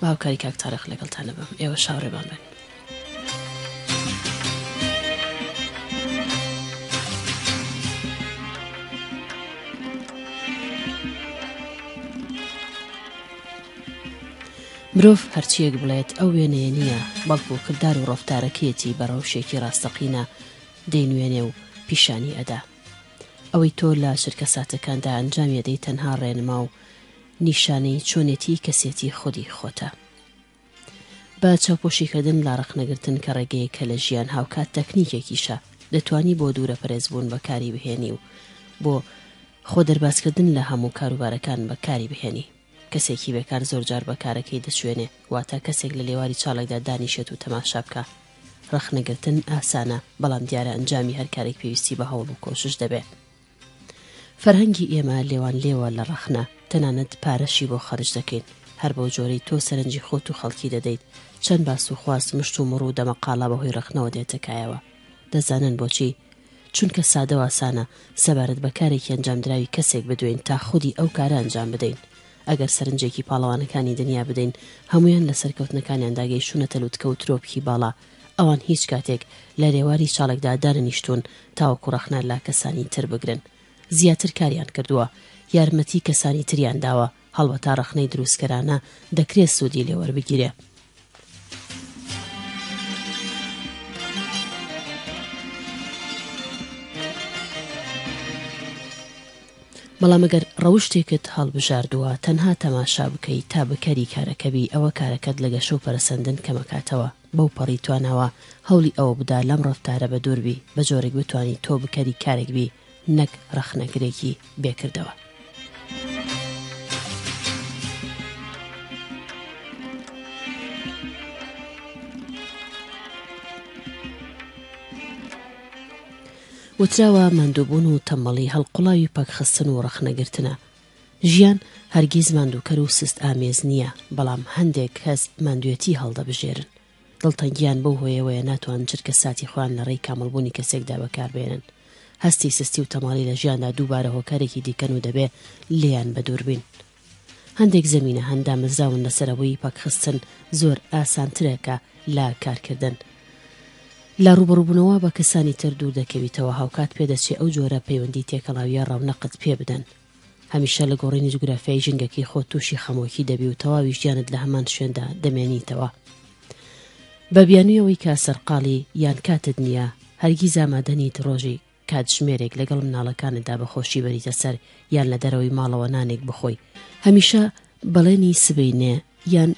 با هاوکاری کاک تارق لەگەڵتانە بم ئێوەش هاوڕێمان بن. مرۆڤ هەرچیەک بڵێت ئەو وێنەیە نییە بەڵکو کردار و ڕفتارەکەیەتی بە ڕەوشێکی ڕاستەقینە دەینوێنێ و پیشانی ئەدا ئەوەی تۆ لە چرکە ساتەکاندا ئەنجامی دەی تەنها ڕێنما و نیشانەی چۆنێتی کەسێتی خودی خۆتە. بە چاوپۆشیکردن لە ڕق نەگرتن کە ڕێگەیەکە لە ژیان هاوکات تەکنیکێکیشە دەتوانی بۆ دوورەپەرێزبوون بەکاری بهێنی و بۆ خۆ دەربازکردن لە هەموو کاروبارەکان بەکاری بهێنی. کەسێکی بێکار زۆرجار بە کارەکەی دەچوێنێ واتە کەسێک لە لێواری چاڵێکدا دانیشێت و تەماشا بکا. ڕق نەگرتن ئاسانە بەڵام دیارە ئەنجامی هەر کارێک پێویستی بە هەوڵ و کۆشش دەبێ. فەرهەنگی ئێمە لێوان لێوە لە ڕەخنە، تەنانەت پارەشی بۆ خەرج دەکەین، هەر بەو جۆرەی تۆ سەرنجی خۆت و خەڵکی دەدەیت، چەند باس و خواس، مشت و مڕ و دەمەقاڵە بەهۆی ڕەخنەوە دێتە کایەوە. دەزانن بۆچی؟ چونکە سادە و ئاسانە سەبارەت بە کارێکی ئەنجامدراوی کەسێک بدوێین تا خودی ئەو کارە ئەنجام بدەین. ئەگەر سەرنجێکی پاڵەوانەکانی دنیا بدەین، هەموویان لە سەرکەوتنەکانیاندا گەیشتوونەتە لوتکە و ترۆپکی باڵا، ئەوان هیچ کاتێک لە لێواری چاڵێکدا دانەنیشتوون تاوەکو ڕەخنە لە کەسانی تر بگرن. زیاتر کاریان کردووە، یارمەتی کەسانی تریان داوە، هەڵبەتا ڕەخنەی دروستکەرانە دەکرێ سوودی لێ وەربگیرێ. بەڵام گەر ڕەوشتێکت هەڵبژاردووە تەنها تەماشا بکەی تا بکەری کارەکە بی ئەوە کارەکەت لە گەشە و پەرەسەندن کەمەکاتەوە بەو پەڕی تواناوە هەوڵی ئەوە بدە لەم ڕەفتارە بەدوور بی بە جۆرێک بتوانی تۆ بکەری کارێک بی نەک ڕەخنەگرێکی بێ کردەوە. وتراوە ماندووبوون و تەمبەڵی هەڵقوڵاوی پەکخستن و ڕەخنەگرتنە. ژیان هەرگیز ماندووکەر و سست ئامێز نییە، بەڵام هەندێک کەس ماندوێتی هەڵدەبژێرن. دڵتەنگییان بەو هۆیەوەیە ناتوانن چرکە ساتی خۆیان لە ڕێی کامڵبوونی کەسێکدا بەکار بێنن. هەستی سستی و تەماڵی لە ژیاندا دووبارە هۆکارێکی دیکەن و دەبێ لێیان بەدووربین. هەندێک زەمینە هەن دامەزراون لەسەر ئەوەی پەکخستن زۆر ئاسانترە کە لە کارکردن. لە ڕوبەڕوبونەوە بە کەسانی تر دوور دەکەویتەوە هاوکات پێدەچێ ئەو جۆرە پەیوەندی تێکەڵاویە ڕەونەقت پێ بدەن. هەمیشە لە گۆڕینی جوگرافیای ژینگەکەی خۆت توشی خەمۆکی دەبی و تەواوی ژیانت لە هەمان شوێندا دەمێنیتەوە. بە بیانویەوەی کە سەرقاڵی یان کاتت نیە هەرگیز ئامادە نیت ڕۆژی کاتژمێرێک لەگەڵ مناڵەکانتدا بە خۆشی بەریتە سەر یان لە دەرەوەی ماڵەوە نانێک بخۆی هەمیشە بەڵێنی سبینێ یان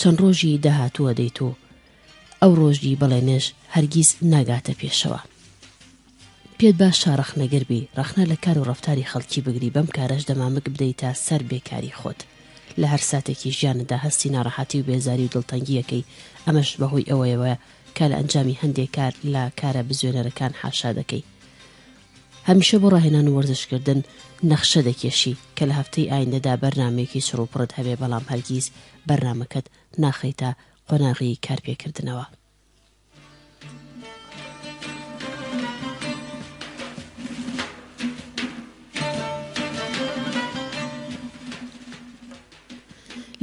چەند ڕۆژی داهاتووە دەیت و ئەو ڕۆژی بەڵێنێش هەرگیز ناگاتە پێشەوە پێت باشە ڕەخنەگر بی ڕەخنە لە کار و ڕفتاری خەڵکی بگری بەم کارەش دەمامک بدەیت تا سەر بێکاری خۆت لە هەر ساتێکی ژیاندا هەستی ناڕەحەتی و بێزاری و دڵتەنگیەکەی ئەمەش بەهۆی ئەوەیەوە کە لە ئەنجامی هەندێ کار لە کارە بزوێنەرەکان حاشا دەکەی هەمیشە بۆ ڕاهێنان و وەرزشکردن نەخشە دەکێشی کە لە هەفتەی ئایندەدا بەرنمەیەکی سڕوپڕت هەبێ بەڵام هەرگیز بەرنمەکەت ناخەیتە قۆناغی کارپێکردنەوە.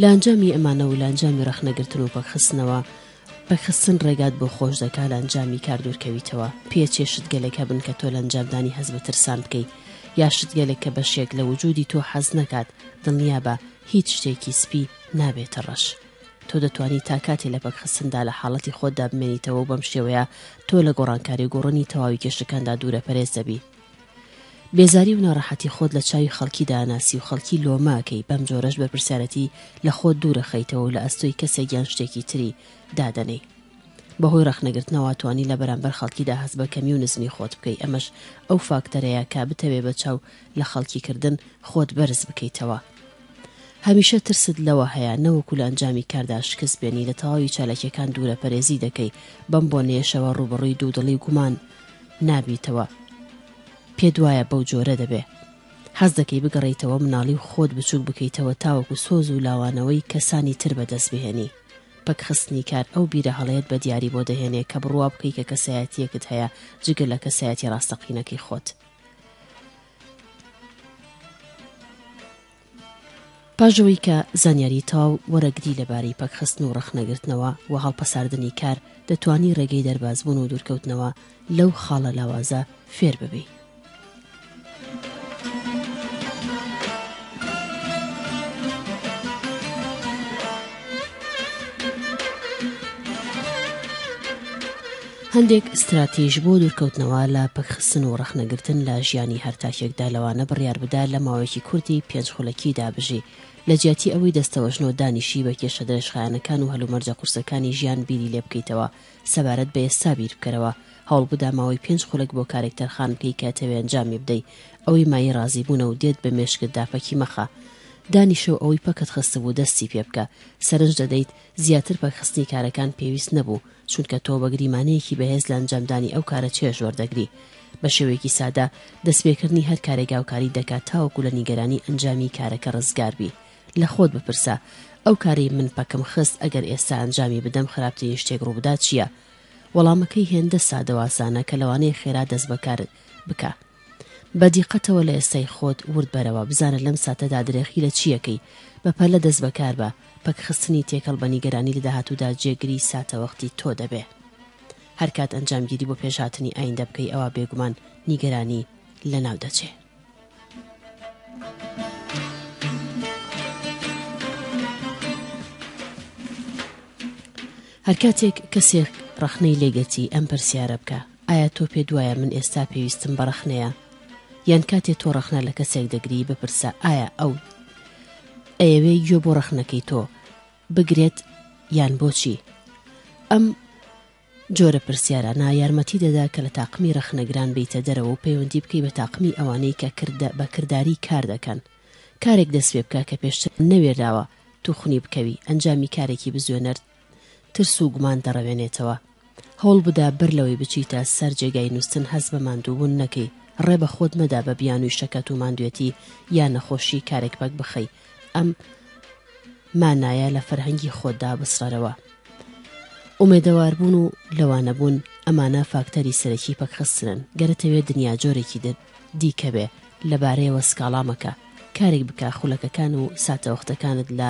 لە ئەنجامی ئەمانە و لە ئەنجامی ڕەخنەگرتن و پەکخستنەوە، پەکخستن ڕێگات بۆ خۆش دەکا لە ئەنجامی کار دوورکەویتەوە. پێ چێ شتگەلێک هەبن کە تۆ لە ئەنجامدانی هەست بە ترسان بکەی؟ یا شتگەلێک کە بەشێک لە وجودی تۆ حەز نەکات، دڵنیابە هیچ شتێکی سپی نابێتە ڕەش. تۆ دەتوانی تا کاتێ لە پەکخستندا لە حاڵەتی خۆتدا بمێنیتەوە و بەم شێوەیە تۆ لە گۆڕانکاری و گۆڕنی تەواوی کێشەکاندا دوورە پەرێز دەبی. بێزاری و ناڕەحەتی خۆت لە چاوی خەڵکیدا ئەناسی و خەڵکی لۆمە ئەکەی، بەم جۆرەش بەرپرسیارەتی لە خۆت دوور ئەخەیتەوە و لە ئەستۆی کەسێک یان شتێکی تری دادەنێی. بەهۆی ڕەخنەگرتنەوە توانی لە بەرامبەر خەڵکیدا هەست بە کەمی و نزمی خۆت بکەی، ئەمەش ئەو فاکتەرەیە کە بتەوێ بە چاو لە خەڵکی کردن خۆت بەرز بکەیتەوە. هەمیشە ترست لەوە هەیە نەوەکو لە ئەنجامی کاردا شکست بێنی، لە تەواوی چالاکیەکان دوورە پەرێزی دەکەی، بەم بۆنەیەشەوە ڕووبەڕووی دوودڵی و گومان نابیتەوە پێت وایە بەو جۆرە دەبێ حەز دەکەی بگەڕیتەوە مناڵی و خۆت بچووک بکەیتەوە تاوەکو سۆز و لاوانەوەی کەسانی تر بەدەست بهێنی پەکخستنی کار ئەو بیرە هەڵەیەت بە دیاری بۆ دەهێنێ کە بڕوا بکەی کە کەسایەتیەکت هەیە جگە لە کەسایەتی ڕاستەقینەکەی خۆت پاش ئەوەی کە زانیاری تەواو وەرەگری لەبارەی پەکخستن و ڕەخنەگرتنەوە و هەڵپەساردنی کار دەتوانی ڕێگەی دەربازبوون و دوورکەوتنەوە لەو خاڵە لاوازە فێر ببی. هەندێک ستراتیژ بۆ دوورکەوتنەوە لە پەکخستن و ڕەخنەگرتن لە ژیانی هەر تاکێکدا لەوانە بڕیار بدا لە ماوەیەکی کوردی پێنج خولەکیدا بژی لە جیاتی ئەوەی دەستەوەژنۆ دانیشی بە کێشە درێژخایەنەکان و هەلومەرجە قورسەکانی ژیان بیری لێ بکەیتەوە سەبارەت بە ئێستا بیر بکەرەوە هەوڵ بدا ماوەی پێنج خولەک بۆ کارێک تەرخان بکەی کە تەوێ ئەنجامی بدەی ئەوەی مایەی ڕازیبوونە و دێت بە مێشکتدا پەکی مەخە دانیشە و ئەوەی پەکت خستبوو دەستی پێ بکە سەرنج دەدەیت زیاتر پەکخستنی کارەکان پێویست نەبوو چونکە تۆ بە گریمانەیەکی بەهێز لە ئەنجامدانی ئەو کارە چێژ وەردەگری. بە شێوەیەکی سادە، دەستپێکردنی هەر کارێک هاوکاریت دەکات تاوەکو لە نیگەرانی ئەنجامی کارەکە ڕزگار بی. لە خۆت بپرسە، ئەو کارەی من پەکم خست ئەگەر ئێستا ئەنجامی بدەم خراپترین شتێک ڕووبدات چییە؟ وەڵامەکەی هێندە سادە و ئاسانە کە لەوانەیە خێرا دەست بەکار بکا. بە دیقەتەوە لە ئێستای خۆت ورد بەرەوە، بزانە لەم ساتەدا درێخی لە چییەکەی، بە پەلە دەست بەکار بە، پەکخستنی تێکەڵ بە نیگەرانی لە داهاتوودا جێگری ساتەوەختی تۆ دەبێ. هەر کات ئەنجامگیری بۆ پێشهاتنی ئایندە بکەی ئەوا بێگومان نیگەرانی لەناو دەچێ. هەر کاتێک کەسێک ڕەخنەی لێ گرتی ئەم پرسیارە بکە، ئایا تۆ پێت وایە من ئێستا پێویستم بە ڕەخنەیە یان کاتێ تۆ ڕەخنە لە کەسێک دەگری بپرسە ئایا ئەو ئەیەوێ گوێ بۆ ڕەخنەکەی تۆ بگرێت یان بۆچی ئەم جۆرە پرسیارانە یارمەتی دەدا کە لە تاقمی ڕەخنەگران بیتە دەرەوە و پەیوەندی بکەی بە تاقمی ئەوانەی کە کردە بە کردداری کار دەکەن کارێک دەست پێ بکە کە پێشتر نەوێراوە توخنی بکەوی ئەنجامی کارێکی بزوێنەر ترس و گومان دەڕەوێنێتەوە. هەوڵبدە بەر لەوەی بچیتە سەر جێگای نووستن هەست بە ماندووبوون نەکەی، ڕێ بە خۆت مەدە بە بیانووی شەکەت و ماندوێتی یا نەخۆشی کارێک پەک بخەی، ئەم مانایە لە فەرهەنگی خۆتدا بسڕەرەوە. ئومێدەواربوون و لەوانەبوون، ئەمانە فاکتەری سەرەکی پەکخستنن، گەرتەوێ دنیا جۆرێکی در دیکە بێ، لەبارەیەوە سکاڵا مەکە، کارێک بکە خولەکەکان و ساتەوەختەکانت لە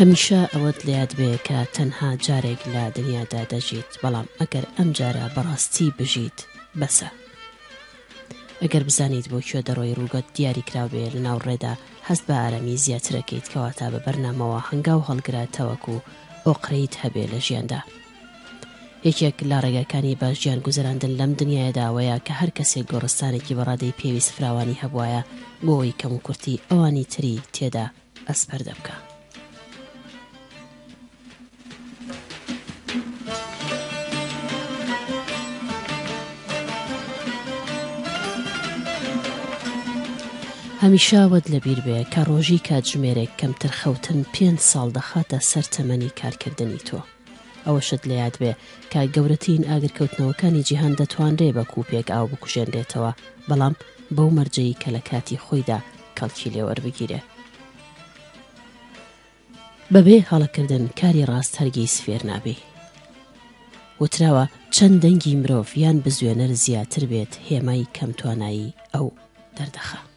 هەمیشە ئەوەت لە یاد بێ کە تەنها جارێک لە دنیادا دەژیت بەڵام ئەگەر ئەمجارە بەڕاستی بژیت بەسە ئەگەر بزانیت بۆ کوێ دەڕۆی ڕووگەت دیاری کراو بێ لە ناو ڕێدا هەست بە ئارامی زیاترەکەیت کەواتا بە بەرنامەوە هەنگاو هەڵگرە تەوەکو ئۆقرەیت هەبێ لە ژیاندا یەکێک لە ڕێگاکانی بە ژیان گوزەراندن لەم دنیاەداوەیە کە هەر کەسێک گۆڕستانێکی بەڕادەی پێویست فراوانی هەبواە بۆەوەی کەم و کورتی ئەوانی تری تێدا ئەس پەردە بکە. هەمیشە وەت لەبیر بێ کە ڕۆژی کاتژمێرێک کەمتر خەوتن پێنج ساڵ دەخاتە سەر تەمەنی کارکردنی تۆ. ئەوەشت لە یاد بێ کە گەورەترین ئاگرکەوتنەوەکانی جیهان دەتوانرێ بە کوپێک ئاو بکوژێنرێتەوە بەڵام بەو مەرجەی کە لە کاتی خۆیدا کەڵکی لێ وەربگیرێ. بەبێ هەڵەکردن کاری ڕاست هەرگیز فێر نابی. وتراوە چەند دەنگی مرۆڤ یان بزوێنەر زیاتر بێت هێمای کەمتوانایی ئەو دەردەخا.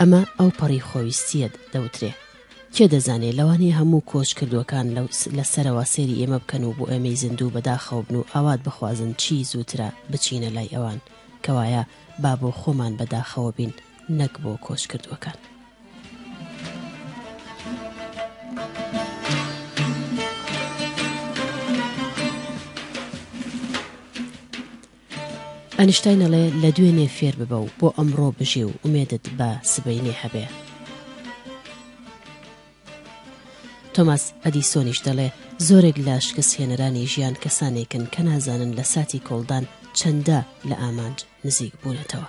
ئەمە ئەوپەڕی خۆویستییە دەوترێ. کێ دەزانێ، لەوانەیە هەموو کۆچکردووەکان لە سەرەوە سەیری ئێمە بکەن و بۆ ئێمەی زیندوو بەداخەوە بن و ئاوات بخوازن چی زووترە بچینە لای ئەوان، کەوایە با بۆ خۆمان بەداخەوە بین نەک بۆ کۆچکردووەکان. ئەنیشتاین ئەڵێ لە دوێنێ فێر ببە و بۆ ئەمڕۆ بژی و ئومێدت بە سبەینێ هەبێ. تۆماس ئەدیسۆنیش دەڵێ زۆرێک لە شکستهێنەرانی ژیان کەسانێکن کە نازانن لە ساتی کۆڵدان چەندە لە ئامانج نزیک بوونەتەوە.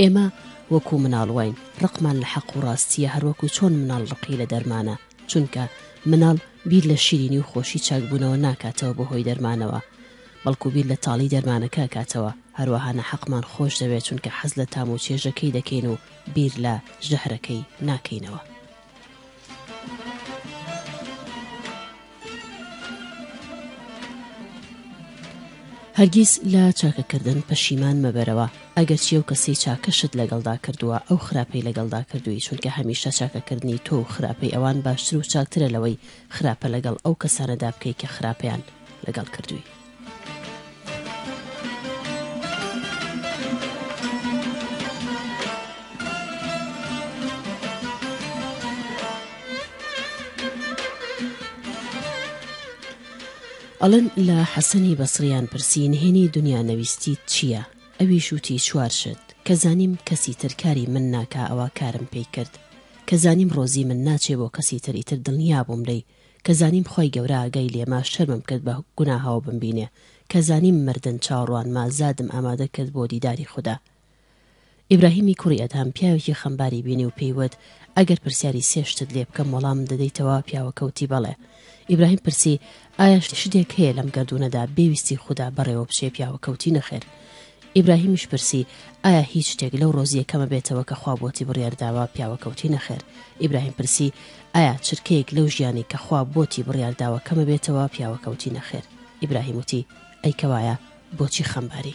ئێمە وەکو مناڵ واین ڕقمان لە حەق و ڕاستیە هەروەکو چۆن مناڵ ڕقی لە دەرمانە چونکە مناڵ بیر لە شیرینی و خۆشی چاکبوونەوە ناکاتەوە بۆ هۆی دەرمانەوە بەڵکو بیر لە تاڵی دەرمانەکە کاتەوە هەروەهانە حەقمان خۆش دەوێت چونکە حەز لە تام و چێژەکەی دەکەین و بیر لە ژەهرەکەی ناکەینەوە. هەرگیز لە چاکەکردن پەشیمان مەبەرەوە ئەگەرچی ئەو کەسەی چاکەشت لەگەڵدا کردووە ئەو خراپەی لەگەڵدا کردووی چونکە هەمیشە چاکەکردنی تۆ و خراپەی ئەوان باشتر و چاکترە لەوەی خراپە لەگەڵ ئەو کەسانەدا بکەی کە خراپەیان لەگەڵ کردووی. ئەڵێن لە حەسەنی بەسڕیان پرسی نهێنی دنیا نەویستیت چییە؟ ئەویش وتی چوار شت، کە زانیم کەسی تر کاری من ناکا ئەوا کارم پێی کرد، کە زانیم ڕۆزی من ناچێ بۆ کەسی تر ئیتر دڵنیا بووم لێی، کە زانیم خوای گەورە ئاگای لێمە شەرمم کرد بە گوناهەوە بمبینێ کە زانیم مردن چاوڕوانمە زادم ئامادە کرد بۆ دیداری خودا ئیبراهیمی کوڕی ئەدهەم پیاوێکی خەمباری بینی و پێی وت ئەگەر پرسیاری سێ شتت لێ بکەم وەڵامم دەدەیتەوە پیاوەکە وتی بەڵێ ئیبراهیم پرسی ئایا شتێک هەیە لەم گەردوونەدا بێ ویستی خودا بەڕێوە بچێ پیاوەکە وتی نەخێر ئیبراهیمیش پرسی، ئایا هیچ شتێک لەو ڕۆزییە کەمە بێتەوە کە خوا بۆتی بڕیار داوە؟ پیاوەکە وتی، نەخێر. ئیبراهیم پرسی، ئایا چرکەیەک لەو ژیانەی کە خوا بۆتی بڕیار داوە کەمە بێتەوە؟ پیاوەکە وتی، نەخێر. ئیبراهیم وتی، ئەی کە وایە بۆچی خەمباری؟